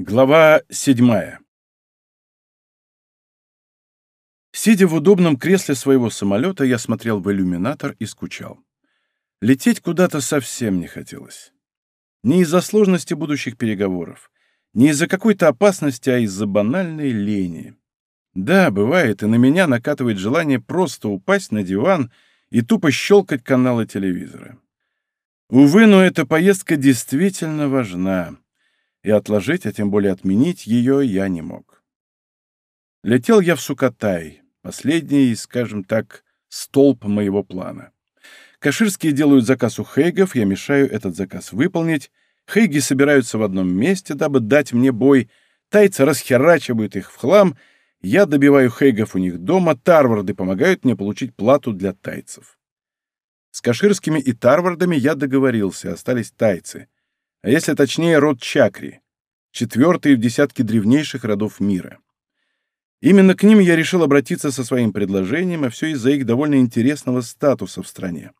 Глава седьмая. Сидя в удобном кресле своего самолета, я смотрел в иллюминатор и скучал. Лететь куда-то совсем не хотелось. Не из-за сложности будущих переговоров, не из-за какой-то опасности, а из-за банальной лени. Да, бывает, и на меня накатывает желание просто упасть на диван и тупо щелкать каналы телевизора. Увы, но эта поездка действительно важна и отложить, а тем более отменить ее я не мог. Летел я в Сукатай, последний, скажем так, столб моего плана. Каширские делают заказ у Хейгов, я мешаю этот заказ выполнить. Хейги собираются в одном месте, дабы дать мне бой. Тайцы расхерачивают их в хлам. Я добиваю Хейгов у них дома, Тарварды помогают мне получить плату для тайцев. С Каширскими и Тарвардами я договорился, остались тайцы а если точнее род Чакри, четвертый в десятке древнейших родов мира. Именно к ним я решил обратиться со своим предложением, а все из-за их довольно интересного статуса в стране.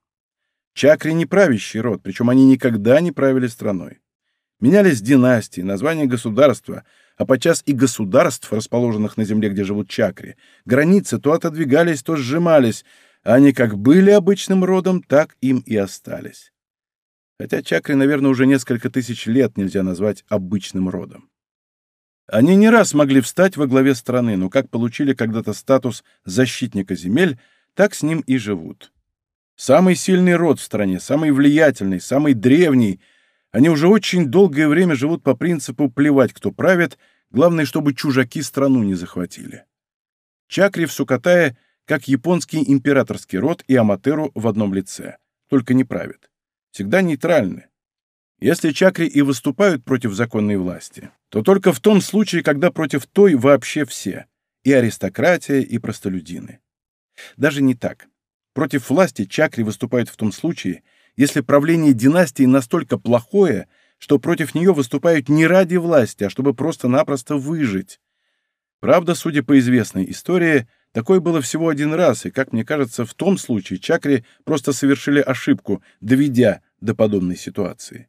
Чакри не правящий род, причем они никогда не правили страной. Менялись династии, названия государства, а подчас и государств, расположенных на земле, где живут чакри. Границы то отодвигались, то сжимались, а они как были обычным родом, так им и остались хотя чакры, наверное, уже несколько тысяч лет нельзя назвать обычным родом. Они не раз могли встать во главе страны, но как получили когда-то статус защитника земель, так с ним и живут. Самый сильный род в стране, самый влиятельный, самый древний. Они уже очень долгое время живут по принципу «плевать, кто правит», главное, чтобы чужаки страну не захватили. Чакри в Сукатае как японский императорский род и Аматеру в одном лице, только не правят всегда нейтральны. Если чакри и выступают против законной власти, то только в том случае, когда против той вообще все, и аристократия, и простолюдины. Даже не так. Против власти чакри выступают в том случае, если правление династии настолько плохое, что против нее выступают не ради власти, а чтобы просто-напросто выжить. Правда, судя по известной истории, Такое было всего один раз, и, как мне кажется, в том случае чакри просто совершили ошибку, доведя до подобной ситуации.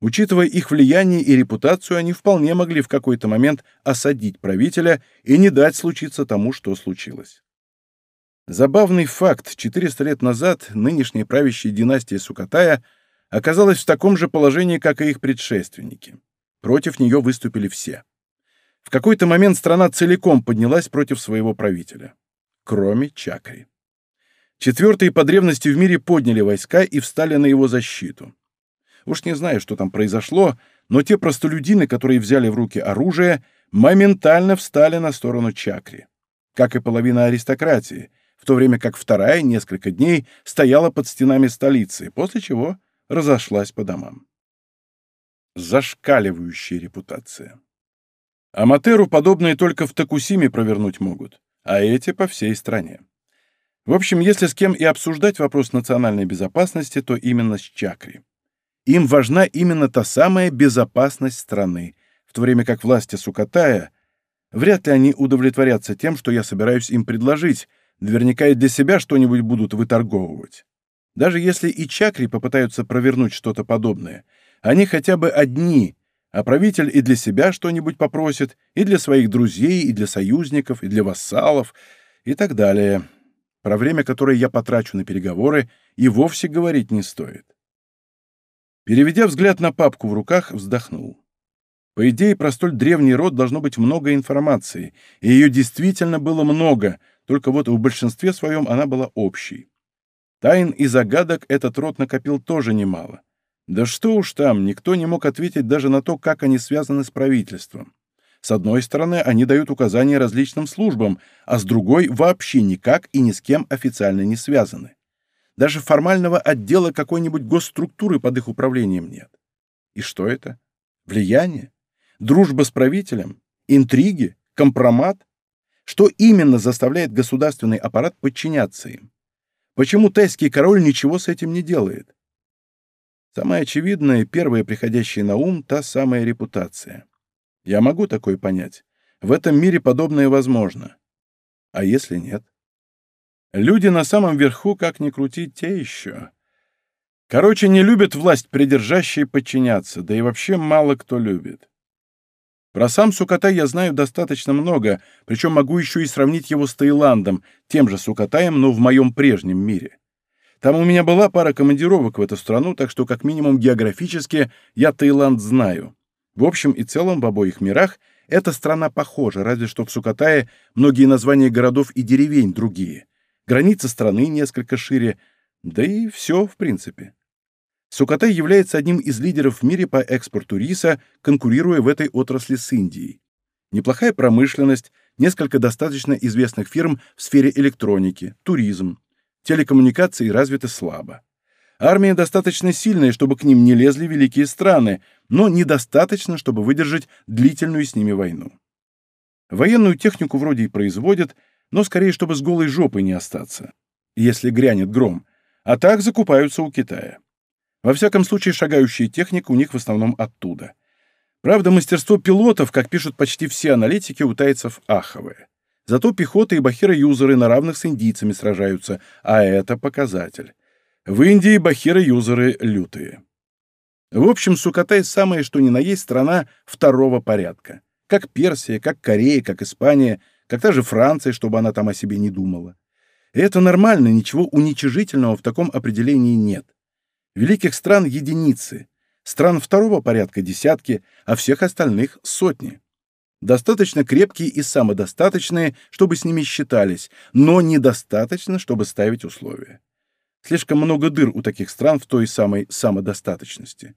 Учитывая их влияние и репутацию, они вполне могли в какой-то момент осадить правителя и не дать случиться тому, что случилось. Забавный факт. 400 лет назад нынешняя правящая династия Сукатая оказалась в таком же положении, как и их предшественники. Против нее выступили все. В какой-то момент страна целиком поднялась против своего правителя. Кроме Чакри. Четвертые по древности в мире подняли войска и встали на его защиту. Уж не знаю, что там произошло, но те простолюдины, которые взяли в руки оружие, моментально встали на сторону Чакри. Как и половина аристократии, в то время как вторая несколько дней стояла под стенами столицы, после чего разошлась по домам. Зашкаливающая репутация. Аматеру подобные только в Токусиме провернуть могут, а эти по всей стране. В общем, если с кем и обсуждать вопрос национальной безопасности, то именно с Чакри. Им важна именно та самая безопасность страны, в то время как власти Сукатая вряд ли они удовлетворятся тем, что я собираюсь им предложить, наверняка и для себя что-нибудь будут выторговывать. Даже если и Чакри попытаются провернуть что-то подобное, они хотя бы одни а правитель и для себя что-нибудь попросит, и для своих друзей, и для союзников, и для вассалов, и так далее. Про время, которое я потрачу на переговоры, и вовсе говорить не стоит. Переведя взгляд на папку в руках, вздохнул. По идее, про столь древний род должно быть много информации, и ее действительно было много, только вот в большинстве своем она была общей. Тайн и загадок этот род накопил тоже немало. Да что уж там, никто не мог ответить даже на то, как они связаны с правительством. С одной стороны, они дают указания различным службам, а с другой вообще никак и ни с кем официально не связаны. Даже формального отдела какой-нибудь госструктуры под их управлением нет. И что это? Влияние? Дружба с правителем? Интриги? Компромат? Что именно заставляет государственный аппарат подчиняться им? Почему тайский король ничего с этим не делает? Самое очевидное, первое приходящее на ум — та самая репутация. Я могу такое понять. В этом мире подобное возможно. А если нет? Люди на самом верху, как ни крути, те еще. Короче, не любят власть придержащие подчиняться, да и вообще мало кто любит. Про сам Сукатай я знаю достаточно много, причем могу еще и сравнить его с Таиландом, тем же Сукатаем, но в моем прежнем мире. Там у меня была пара командировок в эту страну, так что как минимум географически я Таиланд знаю. В общем и целом в обоих мирах эта страна похожа, разве что в Сукатае многие названия городов и деревень другие. Граница страны несколько шире, да и все в принципе. Сукатай является одним из лидеров в мире по экспорту риса, конкурируя в этой отрасли с Индией. Неплохая промышленность, несколько достаточно известных фирм в сфере электроники, туризм. Телекоммуникации развиты слабо. Армия достаточно сильная, чтобы к ним не лезли великие страны, но недостаточно, чтобы выдержать длительную с ними войну. Военную технику вроде и производят, но скорее, чтобы с голой жопой не остаться, если грянет гром, а так закупаются у Китая. Во всяком случае, шагающая техника у них в основном оттуда. Правда, мастерство пилотов, как пишут почти все аналитики, у тайцев аховое. Зато пехота и бахира-юзеры на равных с индийцами сражаются, а это показатель. В Индии бахира-юзеры лютые. В общем, Сукатай самая что ни на есть страна второго порядка. Как Персия, как Корея, как Испания, как та же Франция, чтобы она там о себе не думала. И это нормально, ничего уничижительного в таком определении нет. Великих стран — единицы, стран второго порядка — десятки, а всех остальных — сотни. Достаточно крепкие и самодостаточные, чтобы с ними считались, но недостаточно, чтобы ставить условия. Слишком много дыр у таких стран в той самой самодостаточности.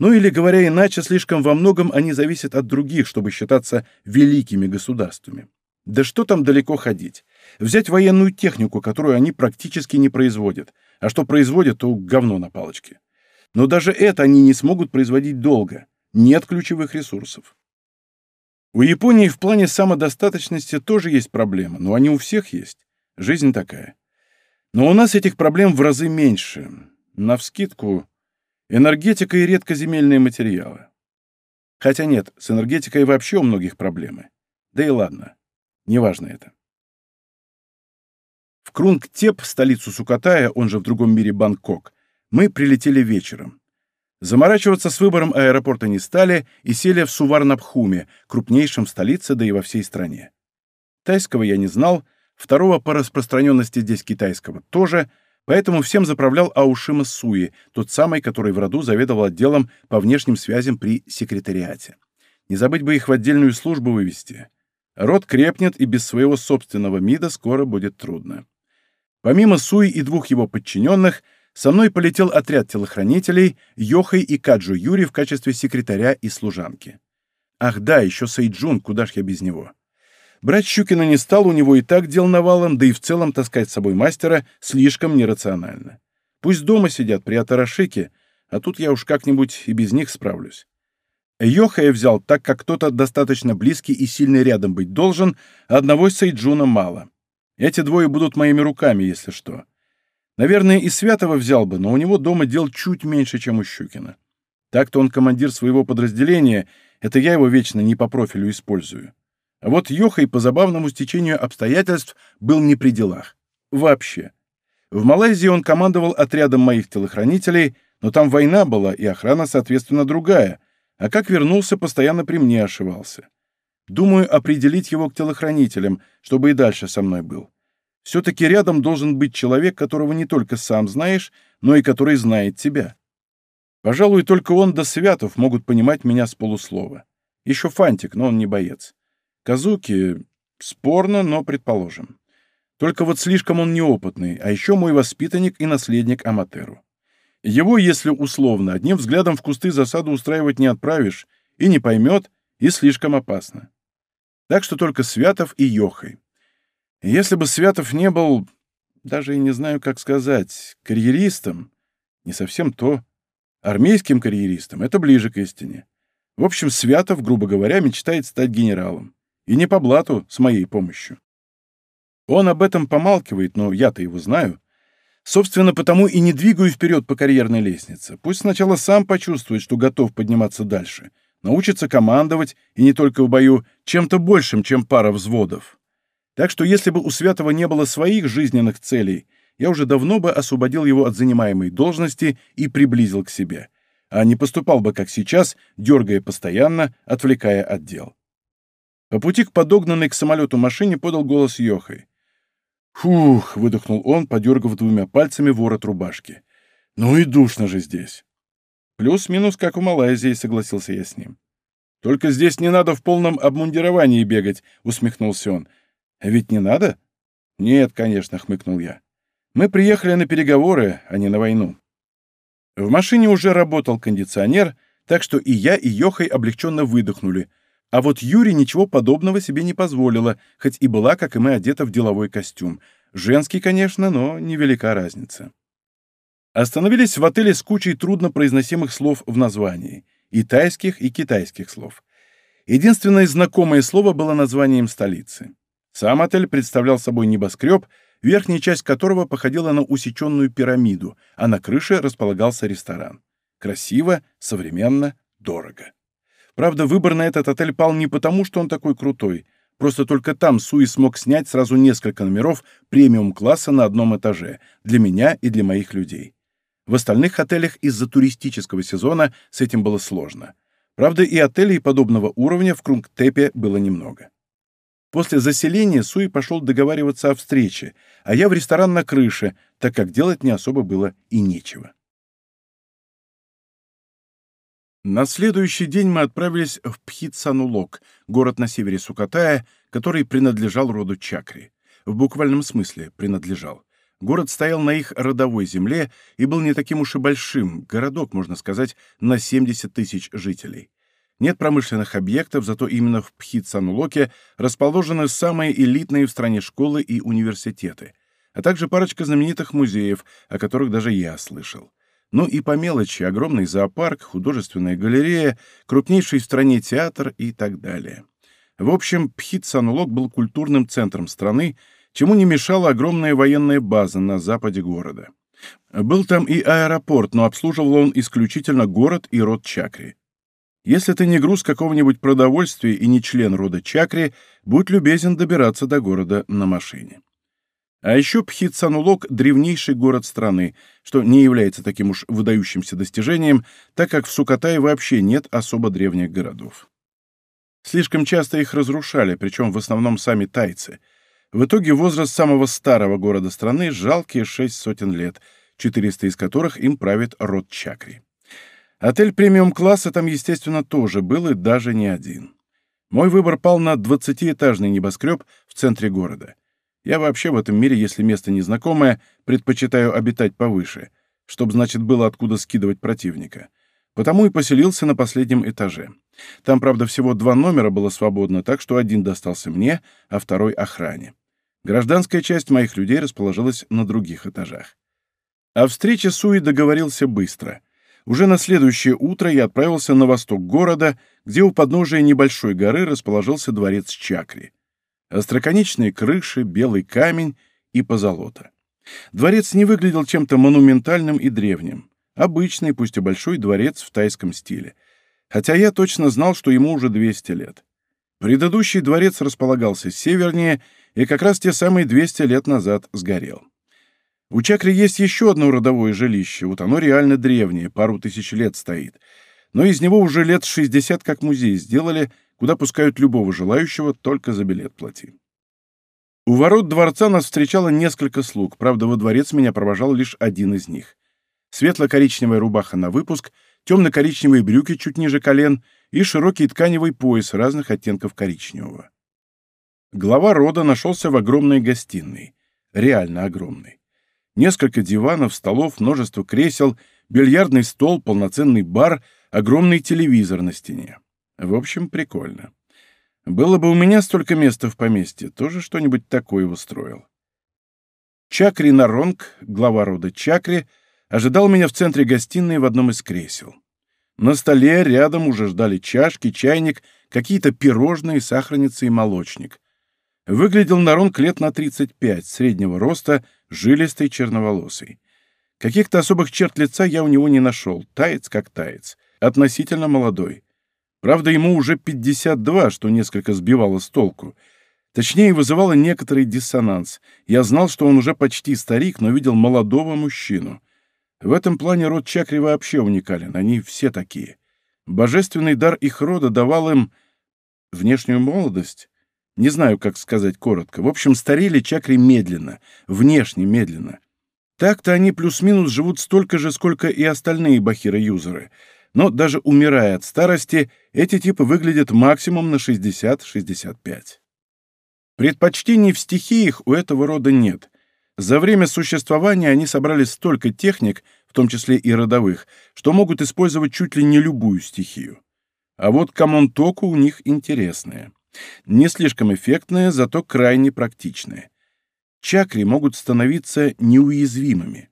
Ну или, говоря иначе, слишком во многом они зависят от других, чтобы считаться великими государствами. Да что там далеко ходить? Взять военную технику, которую они практически не производят, а что производят, то говно на палочке. Но даже это они не смогут производить долго. Нет ключевых ресурсов. У Японии в плане самодостаточности тоже есть проблемы, но они у всех есть. Жизнь такая. Но у нас этих проблем в разы меньше. Навскидку, энергетика и редкоземельные материалы. Хотя нет, с энергетикой вообще у многих проблемы. Да и ладно, неважно это. В Крунгтеп, столицу Сукатая, он же в другом мире Бангкок, мы прилетели вечером. Заморачиваться с выбором аэропорта не стали и сели в Суварнабхуме, крупнейшем столице, да и во всей стране. Тайского я не знал, второго по распространенности здесь китайского тоже, поэтому всем заправлял Аушима Суи, тот самый, который в роду заведовал отделом по внешним связям при секретариате. Не забыть бы их в отдельную службу вывести. Род крепнет, и без своего собственного МИДа скоро будет трудно. Помимо Суи и двух его подчиненных, со мной полетел отряд телохранителей Йохай и Каджу Юри в качестве секретаря и служанки. Ах да, еще Сайджун, куда ж я без него. Брать Щукина не стал, у него и так дел навалом, да и в целом таскать с собой мастера слишком нерационально. Пусть дома сидят при Атарашике, а тут я уж как-нибудь и без них справлюсь. Йохая взял, так как кто-то достаточно близкий и сильный рядом быть должен, а одного Сайджуна мало. Эти двое будут моими руками, если что. Наверное, и Святого взял бы, но у него дома дел чуть меньше, чем у Щукина. Так-то он командир своего подразделения, это я его вечно не по профилю использую. А вот Йохай по забавному стечению обстоятельств был не при делах. Вообще. В Малайзии он командовал отрядом моих телохранителей, но там война была, и охрана, соответственно, другая, а как вернулся, постоянно при мне ошивался. Думаю, определить его к телохранителям, чтобы и дальше со мной был. Все-таки рядом должен быть человек, которого не только сам знаешь, но и который знает тебя. Пожалуй, только он да Святов могут понимать меня с полуслова. Еще Фантик, но он не боец. Казуки... Спорно, но предположим. Только вот слишком он неопытный, а еще мой воспитанник и наследник Аматеру. Его, если условно, одним взглядом в кусты засаду устраивать не отправишь, и не поймет, и слишком опасно. Так что только Святов и Йохой. Если бы Святов не был, даже и не знаю, как сказать, карьеристом, не совсем то, армейским карьеристом, это ближе к истине. В общем, Святов, грубо говоря, мечтает стать генералом. И не по блату, с моей помощью. Он об этом помалкивает, но я-то его знаю. Собственно, потому и не двигаю вперед по карьерной лестнице. Пусть сначала сам почувствует, что готов подниматься дальше — научится командовать, и не только в бою, чем-то большим, чем пара взводов. Так что если бы у Святого не было своих жизненных целей, я уже давно бы освободил его от занимаемой должности и приблизил к себе. а не поступал бы, как сейчас, дергая постоянно, отвлекая от дел. По пути к подогнанной к самолету машине подал голос Йохой. «Фух!» — выдохнул он, подергав двумя пальцами ворот рубашки. «Ну и душно же здесь!» «Плюс-минус, как в Малайзии», — согласился я с ним. «Только здесь не надо в полном обмундировании бегать», — усмехнулся он. «А ведь не надо?» «Нет, конечно», — хмыкнул я. «Мы приехали на переговоры, а не на войну». В машине уже работал кондиционер, так что и я, и Йохой облегченно выдохнули. А вот Юрий ничего подобного себе не позволила, хоть и была, как и мы, одета в деловой костюм. Женский, конечно, но невелика разница. Остановились в отеле с кучей труднопроизносимых слов в названии. И тайских, и китайских слов. Единственное знакомое слово было названием столицы. Сам отель представлял собой небоскреб, верхняя часть которого походила на усеченную пирамиду, а на крыше располагался ресторан. Красиво, современно, дорого. Правда, выбор на этот отель пал не потому, что он такой крутой, просто только там Суи смог снять сразу несколько номеров премиум-класса на одном этаже, для меня и для моих людей. В остальных отелях из-за туристического сезона с этим было сложно. Правда, и отелей подобного уровня в Крунгтепе было немного. После заселения Суи пошел договариваться о встрече, а я в ресторан на крыше, так как делать не особо было и нечего. На следующий день мы отправились в Пхитсанулок, город на севере Сукатая, который принадлежал роду Чакри. В буквальном смысле принадлежал. Город стоял на их родовой земле и был не таким уж и большим, городок, можно сказать, на 70 тысяч жителей. Нет промышленных объектов, зато именно в Пхитсанулоке расположены самые элитные в стране школы и университеты, а также парочка знаменитых музеев, о которых даже я слышал. Ну и по мелочи огромный зоопарк, художественная галерея, крупнейший в стране театр и так далее. В общем, Пхитсанулок был культурным центром страны, чему не мешала огромная военная база на западе города. Был там и аэропорт, но обслуживал он исключительно город и род Чакри. Если ты не груз какого-нибудь продовольствия и не член рода Чакри, будь любезен добираться до города на машине. А еще Пхитсанулок — древнейший город страны, что не является таким уж выдающимся достижением, так как в Сукатае вообще нет особо древних городов. Слишком часто их разрушали, причем в основном сами тайцы. В итоге возраст самого старого города страны — жалкие шесть сотен лет, 400 из которых им правит род Чакри. Отель премиум-класса там, естественно, тоже был и даже не один. Мой выбор пал на 20-этажный небоскреб в центре города. Я вообще в этом мире, если место незнакомое, предпочитаю обитать повыше, чтобы, значит, было откуда скидывать противника. Потому и поселился на последнем этаже. Там, правда, всего два номера было свободно, так что один достался мне, а второй — охране. Гражданская часть моих людей расположилась на других этажах. О встрече Суи договорился быстро — уже на следующее утро я отправился на восток города, где у подножия небольшой горы расположился дворец Чакри. Остроконечные крыши, белый камень и позолота. Дворец не выглядел чем-то монументальным и древним. Обычный, пусть и большой дворец в тайском стиле. Хотя я точно знал, что ему уже 200 лет. Предыдущий дворец располагался севернее и как раз те самые 200 лет назад сгорел. У Чакри есть еще одно родовое жилище, вот оно реально древнее, пару тысяч лет стоит. Но из него уже лет 60 как музей сделали, куда пускают любого желающего, только за билет плати. У ворот дворца нас встречало несколько слуг, правда, во дворец меня провожал лишь один из них. Светло-коричневая рубаха на выпуск, темно-коричневые брюки чуть ниже колен и широкий тканевый пояс разных оттенков коричневого. Глава рода нашелся в огромной гостиной. Реально огромной. Несколько диванов, столов, множество кресел, бильярдный стол, полноценный бар, огромный телевизор на стене. В общем, прикольно. Было бы у меня столько места в поместье, тоже что-нибудь такое устроил. Чакри Наронг, глава рода Чакри, ожидал меня в центре гостиной в одном из кресел. На столе рядом уже ждали чашки, чайник, какие-то пирожные, сахарница и молочник. Выглядел Наронг лет на 35, среднего роста, жилистый, черноволосый. Каких-то особых черт лица я у него не нашел, таец как таец, относительно молодой. Правда, ему уже 52, что несколько сбивало с толку. Точнее, вызывало некоторый диссонанс. Я знал, что он уже почти старик, но видел молодого мужчину. В этом плане род чакри вообще уникален, они все такие. Божественный дар их рода давал им внешнюю молодость. Не знаю, как сказать коротко. В общем, старели чакри медленно, внешне медленно. Так-то они плюс-минус живут столько же, сколько и остальные бахиры-юзеры. Но даже умирая от старости, эти типы выглядят максимум на 60-65. Предпочтений в стихиях у этого рода нет. За время существования они собрали столько техник, в том числе и родовых, что могут использовать чуть ли не любую стихию. А вот камонтоку у них интересная. Не слишком эффектная, зато крайне практичная. Чакри могут становиться неуязвимыми.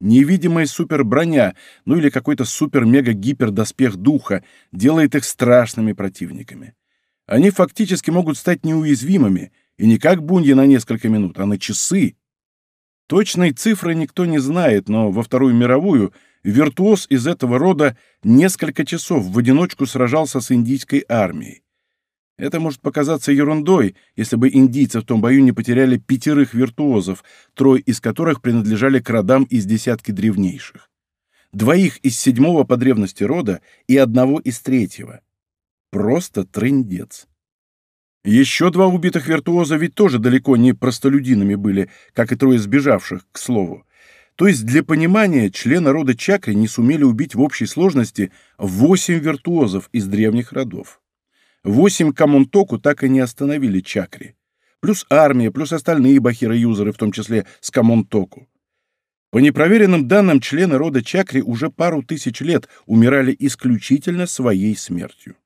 Невидимая суперброня, ну или какой-то супер-мега-гипер-доспех духа делает их страшными противниками. Они фактически могут стать неуязвимыми, и не как буньи на несколько минут, а на часы. Точной цифры никто не знает, но во Вторую мировую виртуоз из этого рода несколько часов в одиночку сражался с индийской армией. Это может показаться ерундой, если бы индийцы в том бою не потеряли пятерых виртуозов, трое из которых принадлежали к родам из десятки древнейших. Двоих из седьмого по древности рода и одного из третьего. Просто трындец. Еще два убитых виртуоза ведь тоже далеко не простолюдинами были, как и трое сбежавших, к слову. То есть, для понимания, члены рода Чакри не сумели убить в общей сложности восемь виртуозов из древних родов. Восемь Камунтоку так и не остановили чакри. Плюс армия, плюс остальные бахиры-юзеры, в том числе с Камунтоку. По непроверенным данным, члены рода чакри уже пару тысяч лет умирали исключительно своей смертью.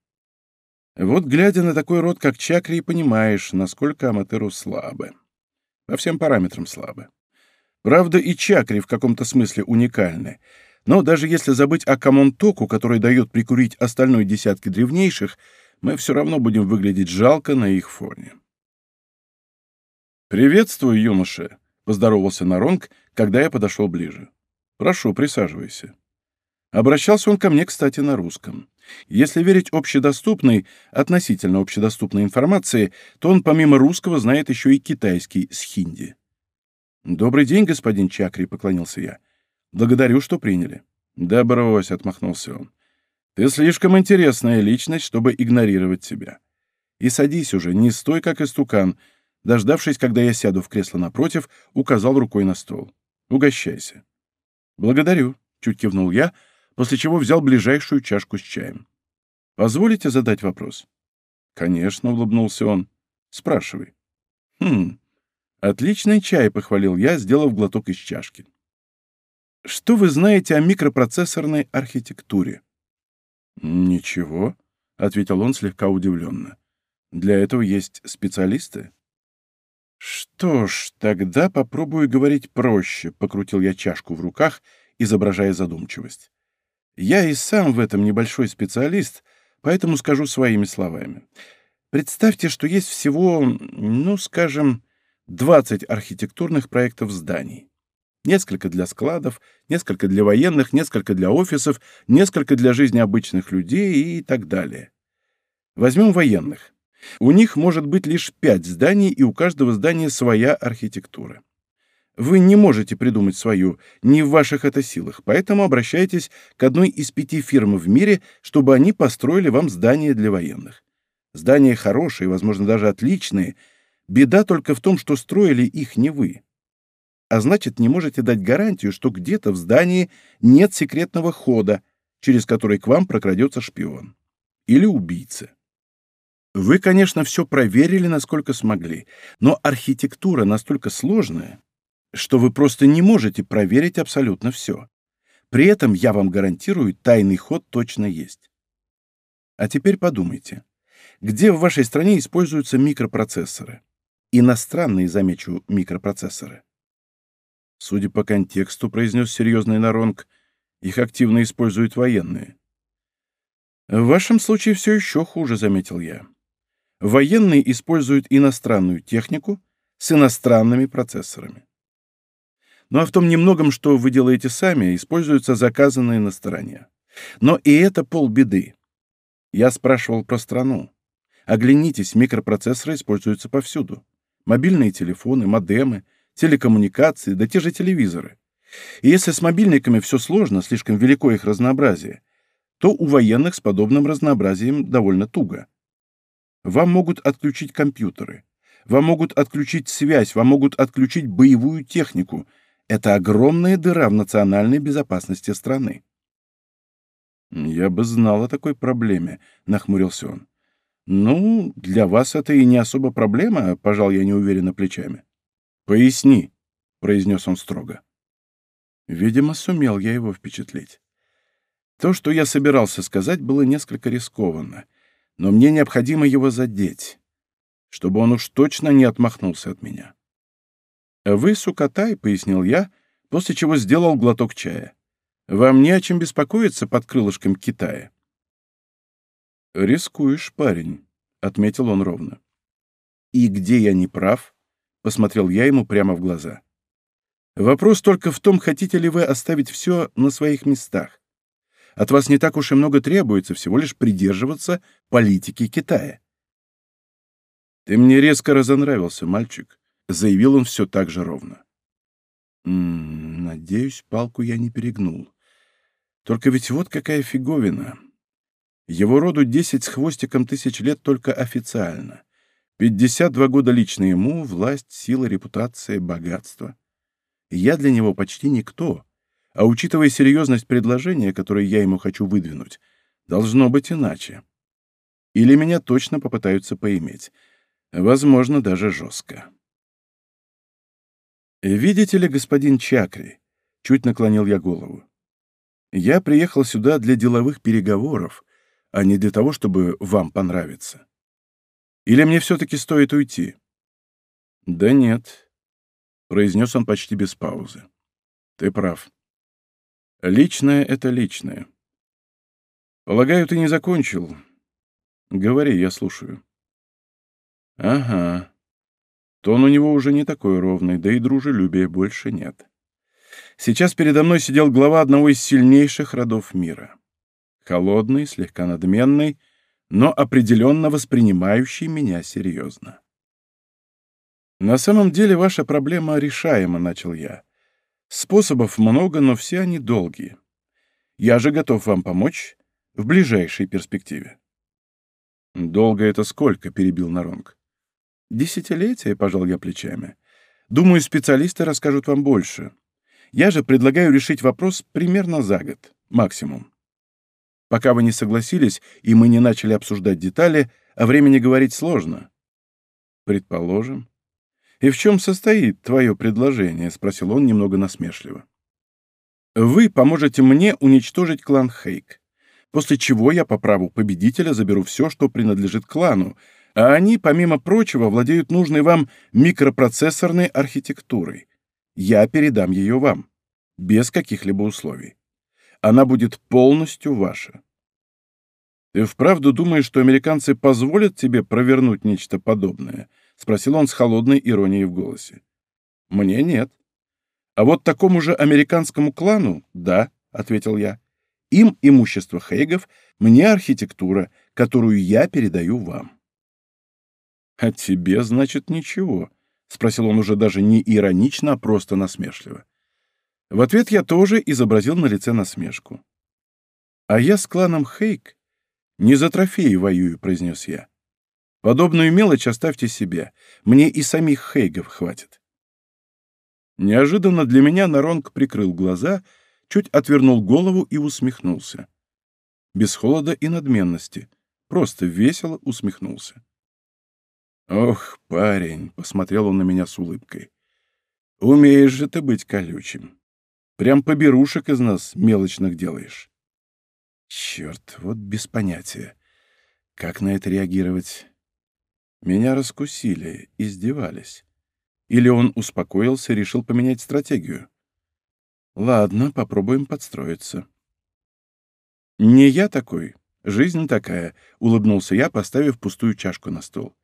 Вот, глядя на такой род, как чакри, понимаешь, насколько Аматеру слабы. По всем параметрам слабы. Правда, и чакри в каком-то смысле уникальны. Но даже если забыть о Камонтоку, который дает прикурить остальной десятки древнейших, мы все равно будем выглядеть жалко на их фоне. «Приветствую, юноша», — поздоровался Наронг, когда я подошел ближе. «Прошу, присаживайся». Обращался он ко мне, кстати, на русском. Если верить общедоступной, относительно общедоступной информации, то он помимо русского знает еще и китайский с хинди. «Добрый день, господин Чакри», — поклонился я. «Благодарю, что приняли». «Да брось», — отмахнулся он. Ты слишком интересная личность, чтобы игнорировать тебя. И садись уже, не стой, как истукан. Дождавшись, когда я сяду в кресло напротив, указал рукой на стол. Угощайся. Благодарю, чуть кивнул я, после чего взял ближайшую чашку с чаем. Позволите задать вопрос? Конечно, улыбнулся он. Спрашивай. Хм, отличный чай, похвалил я, сделав глоток из чашки. Что вы знаете о микропроцессорной архитектуре? «Ничего», — ответил он слегка удивленно. «Для этого есть специалисты». «Что ж, тогда попробую говорить проще», — покрутил я чашку в руках, изображая задумчивость. «Я и сам в этом небольшой специалист, поэтому скажу своими словами. Представьте, что есть всего, ну, скажем, 20 архитектурных проектов зданий. Несколько для складов, несколько для военных, несколько для офисов, несколько для жизни обычных людей и так далее. Возьмем военных. У них может быть лишь пять зданий, и у каждого здания своя архитектура. Вы не можете придумать свою, не в ваших это силах, поэтому обращайтесь к одной из пяти фирм в мире, чтобы они построили вам здание для военных. Здания хорошие, возможно, даже отличные. Беда только в том, что строили их не вы а значит, не можете дать гарантию, что где-то в здании нет секретного хода, через который к вам прокрадется шпион. Или убийца. Вы, конечно, все проверили, насколько смогли, но архитектура настолько сложная, что вы просто не можете проверить абсолютно все. При этом, я вам гарантирую, тайный ход точно есть. А теперь подумайте, где в вашей стране используются микропроцессоры? Иностранные, замечу, микропроцессоры. Судя по контексту, произнес серьезный Наронг, их активно используют военные. В вашем случае все еще хуже, заметил я. Военные используют иностранную технику с иностранными процессорами. Ну а в том немногом, что вы делаете сами, используются заказанные на стороне. Но и это полбеды. Я спрашивал про страну. Оглянитесь, микропроцессоры используются повсюду. Мобильные телефоны, модемы, телекоммуникации, да те же телевизоры. И если с мобильниками все сложно, слишком велико их разнообразие, то у военных с подобным разнообразием довольно туго. Вам могут отключить компьютеры, вам могут отключить связь, вам могут отключить боевую технику. Это огромная дыра в национальной безопасности страны. «Я бы знал о такой проблеме», — нахмурился он. «Ну, для вас это и не особо проблема», — пожал я неуверенно плечами. «Поясни», — произнес он строго. Видимо, сумел я его впечатлить. То, что я собирался сказать, было несколько рискованно, но мне необходимо его задеть, чтобы он уж точно не отмахнулся от меня. «Вы сукатай», — пояснил я, после чего сделал глоток чая. «Вам не о чем беспокоиться под крылышком Китая». «Рискуешь, парень», — отметил он ровно. «И где я не прав?» — посмотрел я ему прямо в глаза. «Вопрос только в том, хотите ли вы оставить все на своих местах. От вас не так уж и много требуется, всего лишь придерживаться политики Китая». «Ты мне резко разонравился, мальчик», — заявил он все так же ровно. «М -м, надеюсь, палку я не перегнул. Только ведь вот какая фиговина. Его роду десять с хвостиком тысяч лет только официально. Пятьдесят два года лично ему, власть, сила, репутация, богатство. я для него почти никто. А учитывая серьезность предложения, которое я ему хочу выдвинуть, должно быть иначе. Или меня точно попытаются поиметь. Возможно, даже жестко. «Видите ли, господин Чакри?» — чуть наклонил я голову. «Я приехал сюда для деловых переговоров, а не для того, чтобы вам понравиться. Или мне все-таки стоит уйти?» «Да нет», — произнес он почти без паузы. «Ты прав. Личное — это личное. Полагаю, ты не закончил. Говори, я слушаю». «Ага. Тон у него уже не такой ровный, да и дружелюбия больше нет. Сейчас передо мной сидел глава одного из сильнейших родов мира холодный, слегка надменный, но определенно воспринимающий меня серьезно. «На самом деле ваша проблема решаема», — начал я. «Способов много, но все они долгие. Я же готов вам помочь в ближайшей перспективе». «Долго это сколько?» — перебил Наронг. «Десятилетия», — пожал я плечами. «Думаю, специалисты расскажут вам больше. Я же предлагаю решить вопрос примерно за год, максимум. Пока вы не согласились, и мы не начали обсуждать детали, о времени говорить сложно. Предположим. И в чем состоит твое предложение? Спросил он немного насмешливо. Вы поможете мне уничтожить клан Хейк, после чего я по праву победителя заберу все, что принадлежит клану, а они, помимо прочего, владеют нужной вам микропроцессорной архитектурой. Я передам ее вам, без каких-либо условий. Она будет полностью ваша. «Ты вправду думаешь, что американцы позволят тебе провернуть нечто подобное?» — спросил он с холодной иронией в голосе. «Мне нет». «А вот такому же американскому клану — да», — ответил я. «Им имущество Хейгов, мне архитектура, которую я передаю вам». «А тебе, значит, ничего?» — спросил он уже даже не иронично, а просто насмешливо. В ответ я тоже изобразил на лице насмешку. «А я с кланом Хейк «Не за трофеи воюю», — произнес я. «Подобную мелочь оставьте себе. Мне и самих Хейгов хватит». Неожиданно для меня Наронг прикрыл глаза, чуть отвернул голову и усмехнулся. Без холода и надменности. Просто весело усмехнулся. «Ох, парень!» — посмотрел он на меня с улыбкой. «Умеешь же ты быть колючим. Прям поберушек из нас мелочных делаешь». Черт, вот без понятия. Как на это реагировать? Меня раскусили, издевались. Или он успокоился и решил поменять стратегию? Ладно, попробуем подстроиться. Не я такой, жизнь такая, — улыбнулся я, поставив пустую чашку на стол.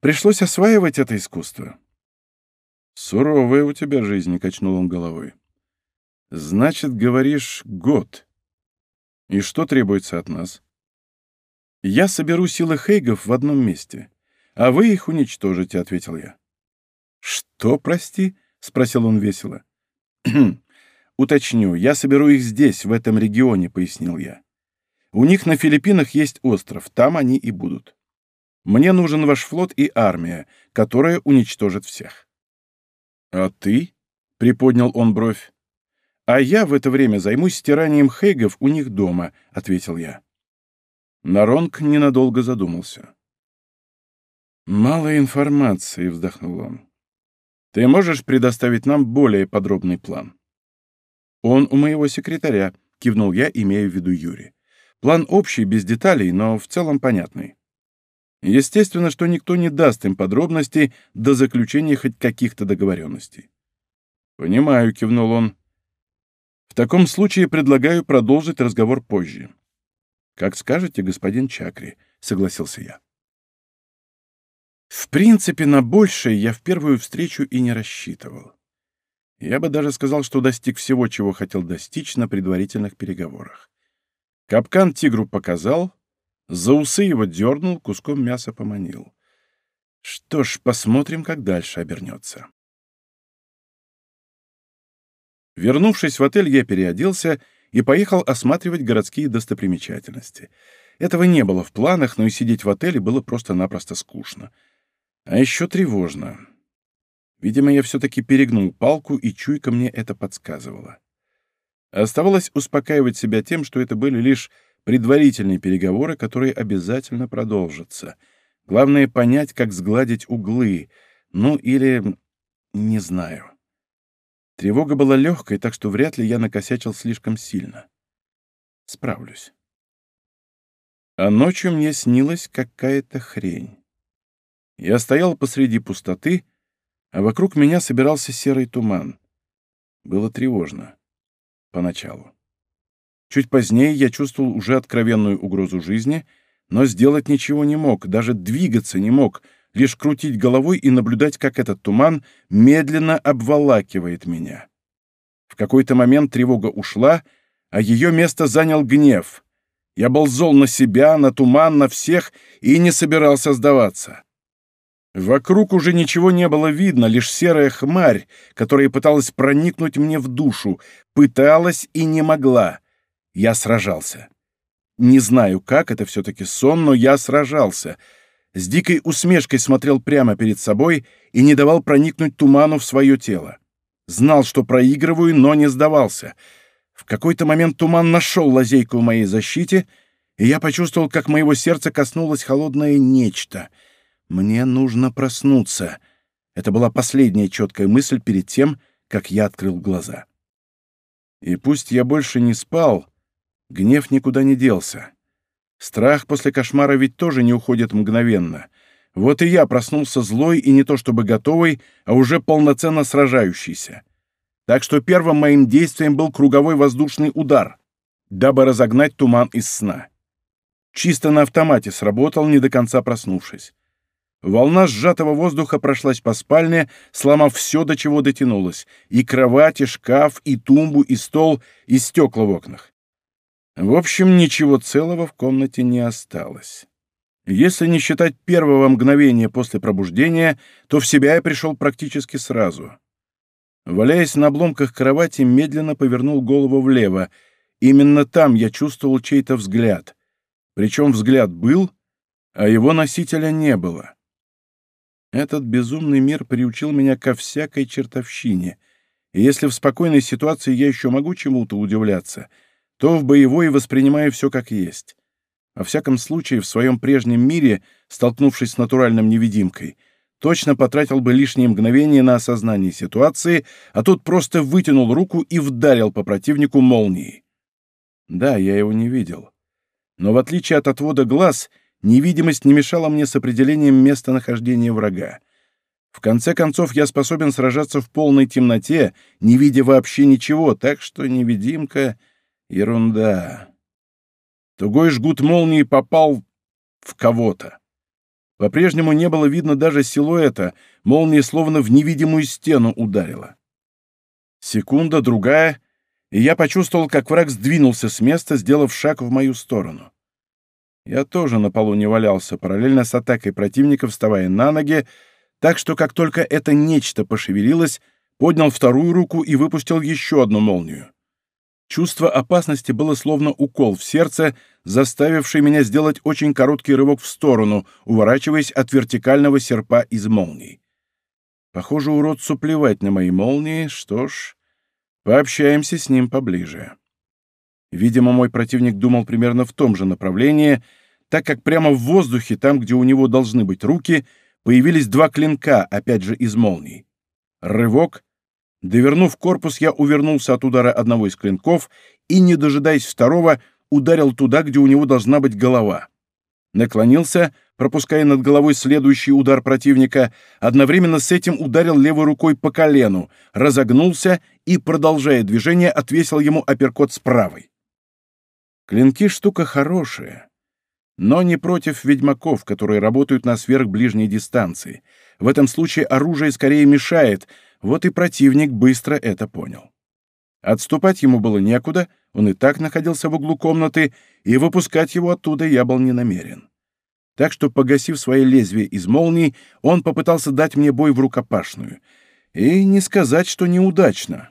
Пришлось осваивать это искусство. Суровая у тебя жизнь, — качнул он головой. Значит, говоришь, год. И что требуется от нас? Я соберу силы Хейгов в одном месте, а вы их уничтожите, — ответил я. Что, прости? — спросил он весело. «Уточню, я соберу их здесь, в этом регионе», — пояснил я. «У них на Филиппинах есть остров, там они и будут. Мне нужен ваш флот и армия, которая уничтожит всех». «А ты?» — приподнял он бровь. «А я в это время займусь стиранием хейгов у них дома», — ответил я. Наронг ненадолго задумался. «Мало информации», — вздохнул он. «Ты можешь предоставить нам более подробный план?» «Он у моего секретаря», — кивнул я, имея в виду Юри. «План общий, без деталей, но в целом понятный. Естественно, что никто не даст им подробностей до заключения хоть каких-то договоренностей». «Понимаю», — кивнул он. «В таком случае предлагаю продолжить разговор позже». «Как скажете, господин Чакри», — согласился я. В принципе, на большее я в первую встречу и не рассчитывал. Я бы даже сказал, что достиг всего, чего хотел достичь на предварительных переговорах. Капкан тигру показал, за усы его дернул, куском мяса поманил. Что ж, посмотрим, как дальше обернется. Вернувшись в отель, я переоделся и поехал осматривать городские достопримечательности. Этого не было в планах, но и сидеть в отеле было просто-напросто скучно. А еще тревожно. Видимо, я все-таки перегнул палку, и чуйка мне это подсказывала. Оставалось успокаивать себя тем, что это были лишь предварительные переговоры, которые обязательно продолжатся. Главное — понять, как сгладить углы. Ну, или... не знаю. Тревога была легкой, так что вряд ли я накосячил слишком сильно. Справлюсь. А ночью мне снилась какая-то хрень. Я стоял посреди пустоты, а вокруг меня собирался серый туман. Было тревожно. Поначалу. Чуть позднее я чувствовал уже откровенную угрозу жизни, но сделать ничего не мог, даже двигаться не мог, лишь крутить головой и наблюдать, как этот туман медленно обволакивает меня. В какой-то момент тревога ушла, а ее место занял гнев. Я был зол на себя, на туман, на всех и не собирался сдаваться. Вокруг уже ничего не было видно, лишь серая хмарь, которая пыталась проникнуть мне в душу, пыталась и не могла. Я сражался. Не знаю, как это все-таки сон, но я сражался. С дикой усмешкой смотрел прямо перед собой и не давал проникнуть туману в свое тело. Знал, что проигрываю, но не сдавался. В какой-то момент туман нашел лазейку в моей защите, и я почувствовал, как моего сердца коснулось холодное нечто — мне нужно проснуться. Это была последняя четкая мысль перед тем, как я открыл глаза. И пусть я больше не спал, гнев никуда не делся. Страх после кошмара ведь тоже не уходит мгновенно. Вот и я проснулся злой и не то чтобы готовый, а уже полноценно сражающийся. Так что первым моим действием был круговой воздушный удар, дабы разогнать туман из сна. Чисто на автомате сработал, не до конца проснувшись. Волна сжатого воздуха прошлась по спальне, сломав все, до чего дотянулась. И кровать, и шкаф, и тумбу, и стол, и стекла в окнах. В общем, ничего целого в комнате не осталось. Если не считать первого мгновения после пробуждения, то в себя я пришел практически сразу. Валяясь на обломках кровати, медленно повернул голову влево. Именно там я чувствовал чей-то взгляд. Причем взгляд был, а его носителя не было. Этот безумный мир приучил меня ко всякой чертовщине, и если в спокойной ситуации я еще могу чему-то удивляться, то в боевой воспринимаю все как есть. Во всяком случае, в своем прежнем мире, столкнувшись с натуральным невидимкой, точно потратил бы лишние мгновения на осознание ситуации, а тут просто вытянул руку и вдарил по противнику молнией. Да, я его не видел. Но в отличие от отвода глаз — Невидимость не мешала мне с определением местонахождения врага. В конце концов, я способен сражаться в полной темноте, не видя вообще ничего, так что невидимка — ерунда. Тугой жгут молнии попал в кого-то. По-прежнему не было видно даже силуэта, молния словно в невидимую стену ударила. Секунда, другая, и я почувствовал, как враг сдвинулся с места, сделав шаг в мою сторону. Я тоже на полу не валялся, параллельно с атакой противника, вставая на ноги, так что как только это нечто пошевелилось, поднял вторую руку и выпустил еще одну молнию. Чувство опасности было словно укол в сердце, заставивший меня сделать очень короткий рывок в сторону, уворачиваясь от вертикального серпа из молний. Похоже, уродцу плевать на мои молнии, что ж, пообщаемся с ним поближе. Видимо, мой противник думал примерно в том же направлении, так как прямо в воздухе, там, где у него должны быть руки, появились два клинка, опять же из молний. Рывок, Довернув корпус, я увернулся от удара одного из клинков и, не дожидаясь второго, ударил туда, где у него должна быть голова. Наклонился, пропуская над головой следующий удар противника, одновременно с этим ударил левой рукой по колену, разогнулся и, продолжая движение, отвесил ему апперкот с правой. Клинки — штука хорошая, но не против ведьмаков, которые работают на сверхближней дистанции. В этом случае оружие скорее мешает — вот и противник быстро это понял. Отступать ему было некуда, он и так находился в углу комнаты, и выпускать его оттуда я был не намерен. Так что, погасив свои лезвия из молний, он попытался дать мне бой в рукопашную. И не сказать, что неудачно.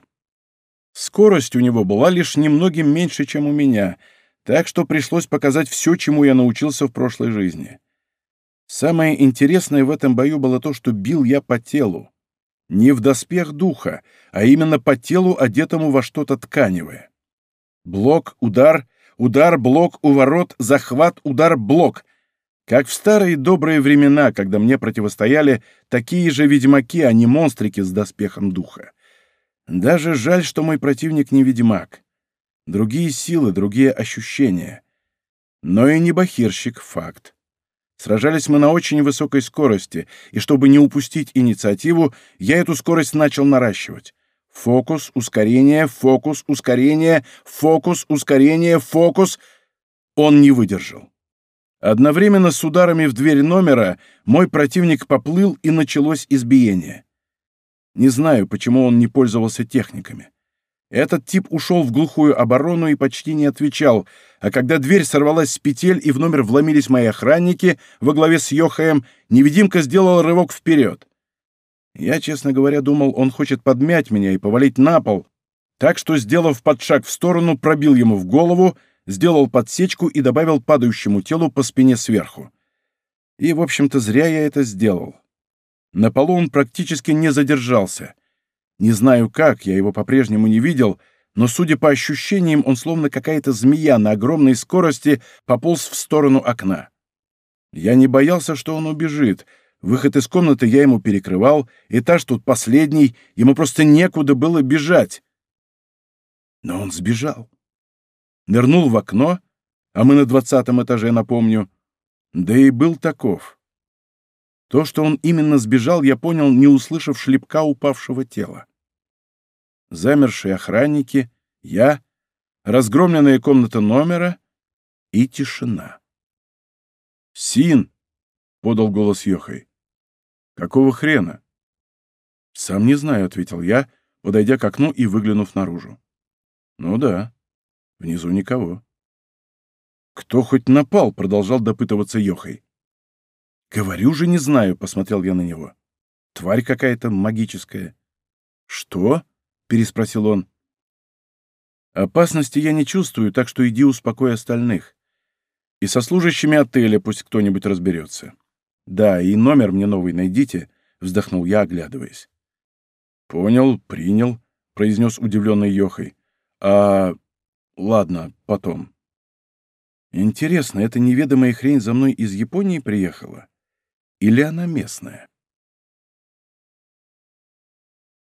Скорость у него была лишь немногим меньше, чем у меня, так что пришлось показать все, чему я научился в прошлой жизни. Самое интересное в этом бою было то, что бил я по телу. Не в доспех духа, а именно по телу, одетому во что-то тканевое. Блок, удар, удар, блок, уворот, захват, удар, блок. Как в старые добрые времена, когда мне противостояли такие же ведьмаки, а не монстрики с доспехом духа. Даже жаль, что мой противник не ведьмак. Другие силы, другие ощущения. Но и не бахирщик — факт. Сражались мы на очень высокой скорости, и чтобы не упустить инициативу, я эту скорость начал наращивать. Фокус, ускорение, фокус, ускорение, фокус, ускорение, фокус. Он не выдержал. Одновременно с ударами в дверь номера мой противник поплыл, и началось избиение. Не знаю, почему он не пользовался техниками. Этот тип ушел в глухую оборону и почти не отвечал, а когда дверь сорвалась с петель и в номер вломились мои охранники во главе с Йохаем, невидимка сделал рывок вперед. Я, честно говоря, думал, он хочет подмять меня и повалить на пол, так что, сделав подшаг в сторону, пробил ему в голову, сделал подсечку и добавил падающему телу по спине сверху. И, в общем-то, зря я это сделал. На полу он практически не задержался — не знаю как, я его по-прежнему не видел, но, судя по ощущениям, он словно какая-то змея на огромной скорости пополз в сторону окна. Я не боялся, что он убежит. Выход из комнаты я ему перекрывал, этаж тут последний, ему просто некуда было бежать. Но он сбежал. Нырнул в окно, а мы на двадцатом этаже, напомню, да и был таков. То, что он именно сбежал, я понял, не услышав шлепка упавшего тела. Замершие охранники, я, разгромленная комната номера и тишина. «Син!» — подал голос Йохой. «Какого хрена?» «Сам не знаю», — ответил я, подойдя к окну и выглянув наружу. «Ну да, внизу никого». «Кто хоть напал?» — продолжал допытываться Йохой. «Говорю же, не знаю», — посмотрел я на него. «Тварь какая-то магическая». «Что?» — переспросил он. «Опасности я не чувствую, так что иди успокой остальных. И со служащими отеля пусть кто-нибудь разберется. Да, и номер мне новый найдите», — вздохнул я, оглядываясь. «Понял, принял», — произнес удивленный Йохой. «А... ладно, потом». «Интересно, эта неведомая хрень за мной из Японии приехала?» Или она местная?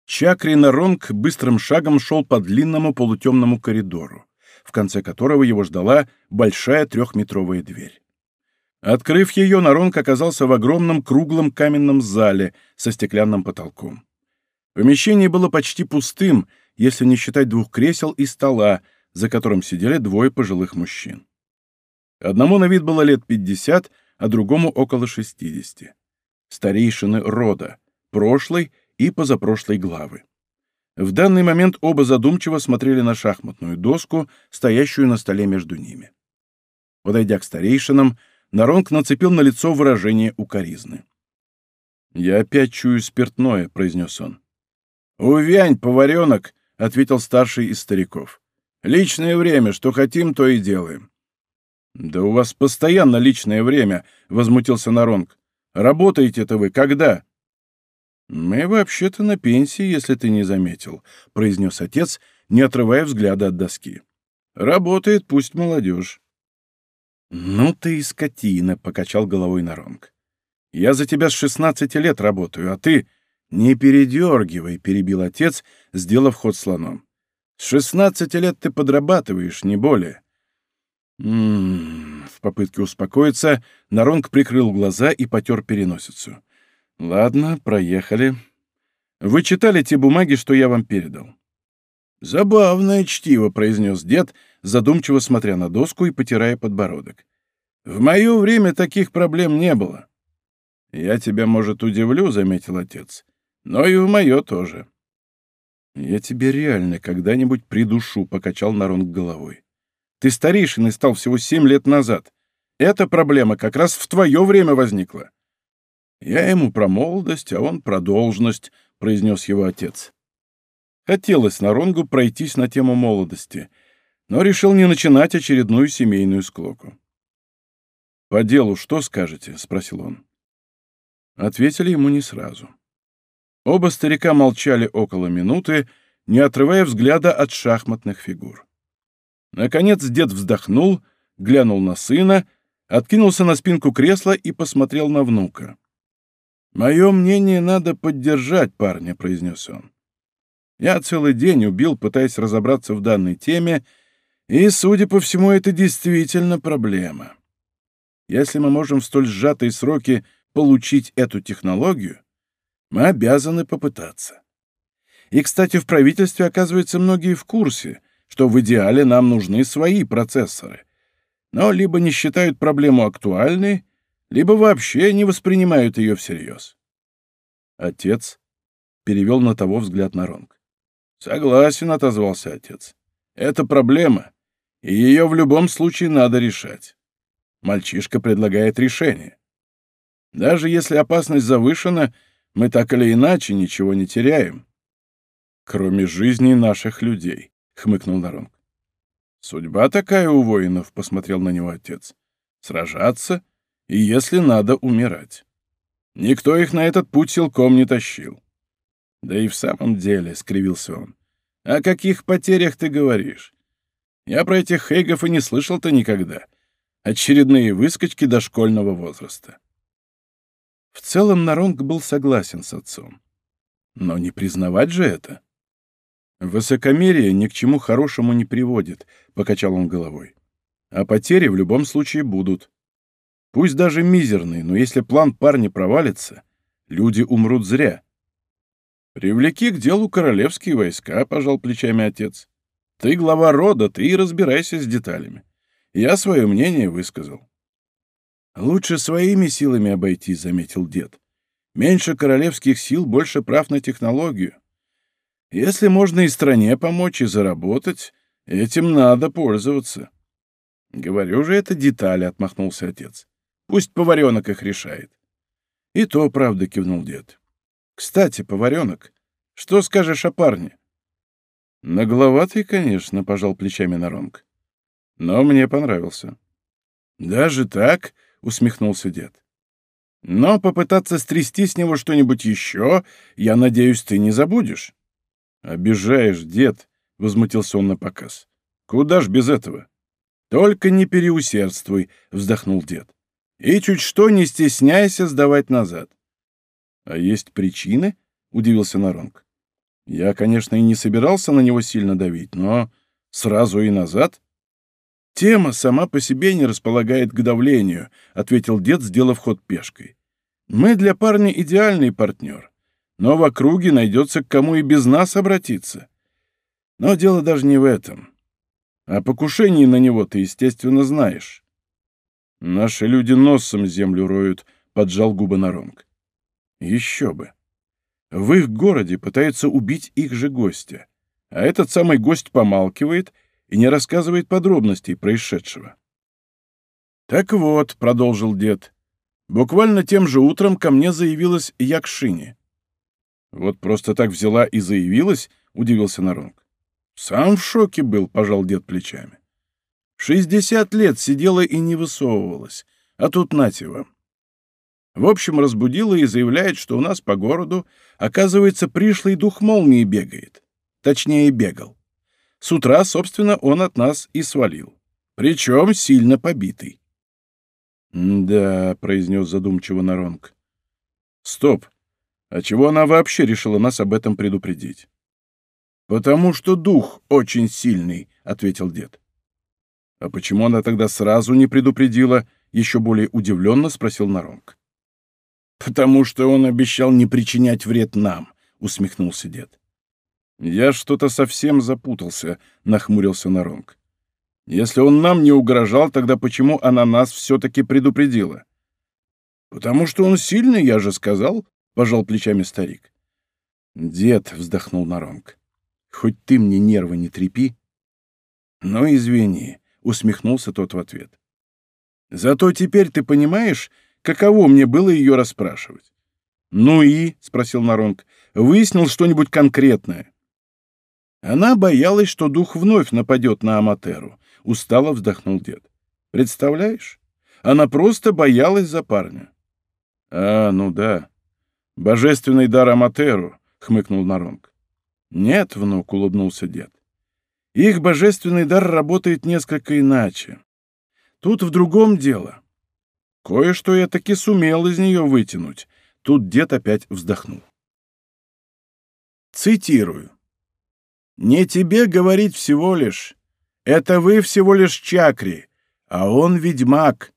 Чакри Наронг быстрым шагом шел по длинному полутемному коридору, в конце которого его ждала большая трехметровая дверь. Открыв ее, Наронг оказался в огромном круглом каменном зале со стеклянным потолком. Помещение было почти пустым, если не считать двух кресел и стола, за которым сидели двое пожилых мужчин. Одному на вид было лет пятьдесят, а другому около 60. Старейшины рода, прошлой и позапрошлой главы. В данный момент оба задумчиво смотрели на шахматную доску, стоящую на столе между ними. Подойдя к старейшинам, Наронг нацепил на лицо выражение укоризны. «Я опять чую спиртное», — произнес он. «Увянь, поваренок!» — ответил старший из стариков. «Личное время, что хотим, то и делаем». «Да у вас постоянно личное время», — возмутился Наронг. «Работаете-то вы когда?» «Мы вообще-то на пенсии, если ты не заметил», — произнес отец, не отрывая взгляда от доски. «Работает пусть молодежь». «Ну ты и скотина», — покачал головой Наронг. «Я за тебя с шестнадцати лет работаю, а ты...» «Не передергивай», — перебил отец, сделав ход слоном. «С шестнадцати лет ты подрабатываешь, не более». «М-м-м...» В попытке успокоиться, Наронг прикрыл глаза и потер переносицу. «Ладно, проехали. Вы читали те бумаги, что я вам передал?» «Забавное чтиво», — произнес дед, задумчиво смотря на доску и потирая подбородок. «В мое время таких проблем не было». «Я тебя, может, удивлю», — заметил отец. Но и в мое тоже. Я тебе реально когда-нибудь придушу, — покачал Нарон головой. Ты старейшиной стал всего семь лет назад. Эта проблема как раз в твое время возникла. Я ему про молодость, а он про должность, — произнес его отец. Хотелось Наронгу пройтись на тему молодости, но решил не начинать очередную семейную склоку. «По делу что скажете?» — спросил он. Ответили ему не сразу. Оба старика молчали около минуты, не отрывая взгляда от шахматных фигур. Наконец дед вздохнул, глянул на сына, откинулся на спинку кресла и посмотрел на внука. «Мое мнение надо поддержать парня», — произнес он. «Я целый день убил, пытаясь разобраться в данной теме, и, судя по всему, это действительно проблема. Если мы можем в столь сжатые сроки получить эту технологию, мы обязаны попытаться. И, кстати, в правительстве, оказывается, многие в курсе, что в идеале нам нужны свои процессоры. Но либо не считают проблему актуальной, либо вообще не воспринимают ее всерьез. Отец перевел на того взгляд на Ронг. «Согласен», — отозвался отец. «Это проблема, и ее в любом случае надо решать. Мальчишка предлагает решение. Даже если опасность завышена, мы так или иначе ничего не теряем. Кроме жизни наших людей, — хмыкнул Наронг. Судьба такая у воинов, — посмотрел на него отец. Сражаться и, если надо, умирать. Никто их на этот путь силком не тащил. Да и в самом деле, — скривился он, — о каких потерях ты говоришь? Я про этих хейгов и не слышал-то никогда. Очередные выскочки дошкольного возраста. В целом Наронг был согласен с отцом. Но не признавать же это. Высокомерие ни к чему хорошему не приводит, — покачал он головой. А потери в любом случае будут. Пусть даже мизерные, но если план парня провалится, люди умрут зря. «Привлеки к делу королевские войска», — пожал плечами отец. «Ты глава рода, ты и разбирайся с деталями. Я свое мнение высказал. «Лучше своими силами обойти», — заметил дед. «Меньше королевских сил, больше прав на технологию. Если можно и стране помочь, и заработать, этим надо пользоваться». «Говорю же, это детали», — отмахнулся отец. «Пусть поваренок их решает». «И то, правда», — кивнул дед. «Кстати, поваренок, что скажешь о парне?» «Нагловатый, конечно», — пожал плечами Наронг. «Но мне понравился». «Даже так?» — усмехнулся дед. «Но попытаться стрясти с него что-нибудь еще, я надеюсь, ты не забудешь». «Обижаешь, дед», — возмутился он на показ. «Куда ж без этого?» «Только не переусердствуй», — вздохнул дед. «И чуть что не стесняйся сдавать назад». «А есть причины?» — удивился Наронг. «Я, конечно, и не собирался на него сильно давить, но сразу и назад?» «Тема сама по себе не располагает к давлению», — ответил дед, сделав ход пешкой. «Мы для парня идеальный партнер, но в округе найдется к кому и без нас обратиться. Но дело даже не в этом. О покушении на него ты, естественно, знаешь». «Наши люди носом землю роют», — поджал губы Наронг. «Еще бы. В их городе пытаются убить их же гостя, а этот самый гость помалкивает — и не рассказывает подробностей происшедшего. «Так вот», — продолжил дед, — «буквально тем же утром ко мне заявилась Якшини. Вот просто так взяла и заявилась, удивился Наронг. Сам в шоке был, пожал дед плечами. Шестьдесят лет сидела и не высовывалась, а тут нате вам. В общем, разбудила и заявляет, что у нас по городу, оказывается, пришлый дух молнии бегает. Точнее, бегал. С утра, собственно, он от нас и свалил. Причем сильно побитый. «Да», — произнес задумчиво Наронг. «Стоп! А чего она вообще решила нас об этом предупредить?» «Потому что дух очень сильный», — ответил дед. «А почему она тогда сразу не предупредила?» — еще более удивленно спросил Наронг. «Потому что он обещал не причинять вред нам», — усмехнулся дед. «Я что-то совсем запутался», — нахмурился Наронг. «Если он нам не угрожал, тогда почему она нас все-таки предупредила?» «Потому что он сильный, я же сказал», — пожал плечами старик. «Дед», — вздохнул Наронг, — «хоть ты мне нервы не трепи». «Ну, извини», — усмехнулся тот в ответ. «Зато теперь ты понимаешь, каково мне было ее расспрашивать». «Ну и?» — спросил Наронг. «Выяснил что-нибудь конкретное?» Она боялась, что дух вновь нападет на Аматеру. Устало вздохнул дед. Представляешь? Она просто боялась за парня. А, ну да. Божественный дар Аматеру, хмыкнул Наронг. Нет, внук, улыбнулся дед. Их божественный дар работает несколько иначе. Тут в другом дело. Кое-что я таки сумел из нее вытянуть. Тут дед опять вздохнул. Цитирую. Не тебе говорить всего лишь. Это вы всего лишь чакри, а он ведьмак.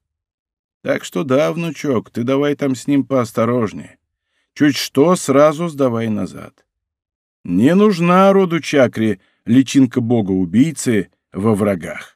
Так что да, внучок, ты давай там с ним поосторожнее. Чуть что, сразу сдавай назад. Не нужна роду чакри личинка бога-убийцы во врагах.